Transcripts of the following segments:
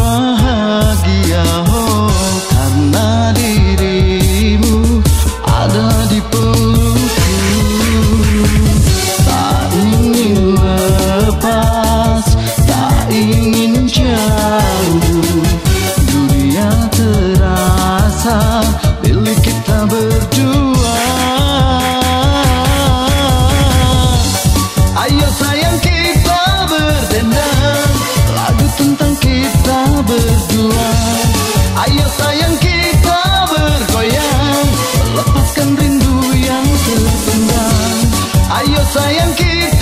bahagia oh karena dirimu ada di pelukku. Tak ingin lepas tak ingin jauh. Dunia terasa science kids.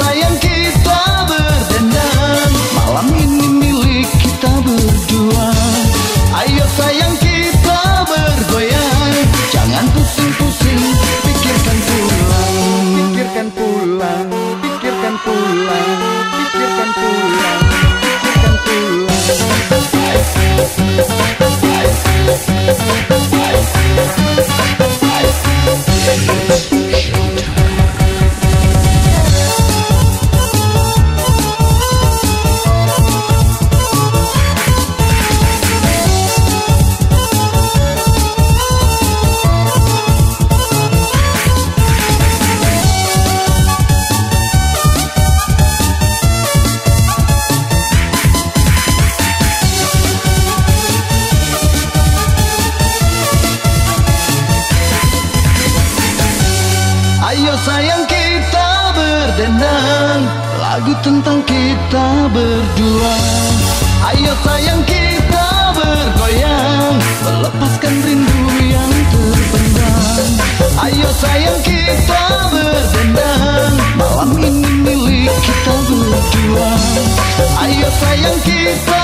sayang kita berdendam. Malam ini milik kita berdua. Ayo sayang kita bergoyang. Jangan pusing-pusing Pikirkan pulang. Pikirkan pulang Pikirkan pulang Pikirkan pulang Pikirkan pulang. lagu tentang kita berdua. Ayo sayang kita bergoyang Melepaskan rindu yang terpendam. Ayo sayang kita berdendang Malam ini milik kita berdua. Ayo sayang kita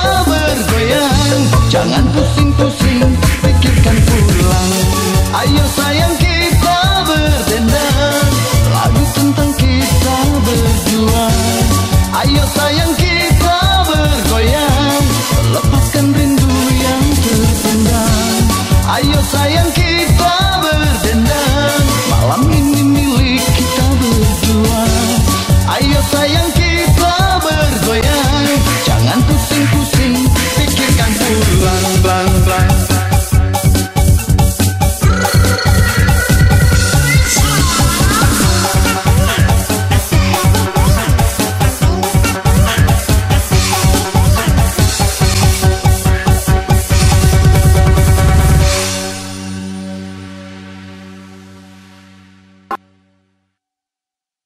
Ayo sayang kita berdendam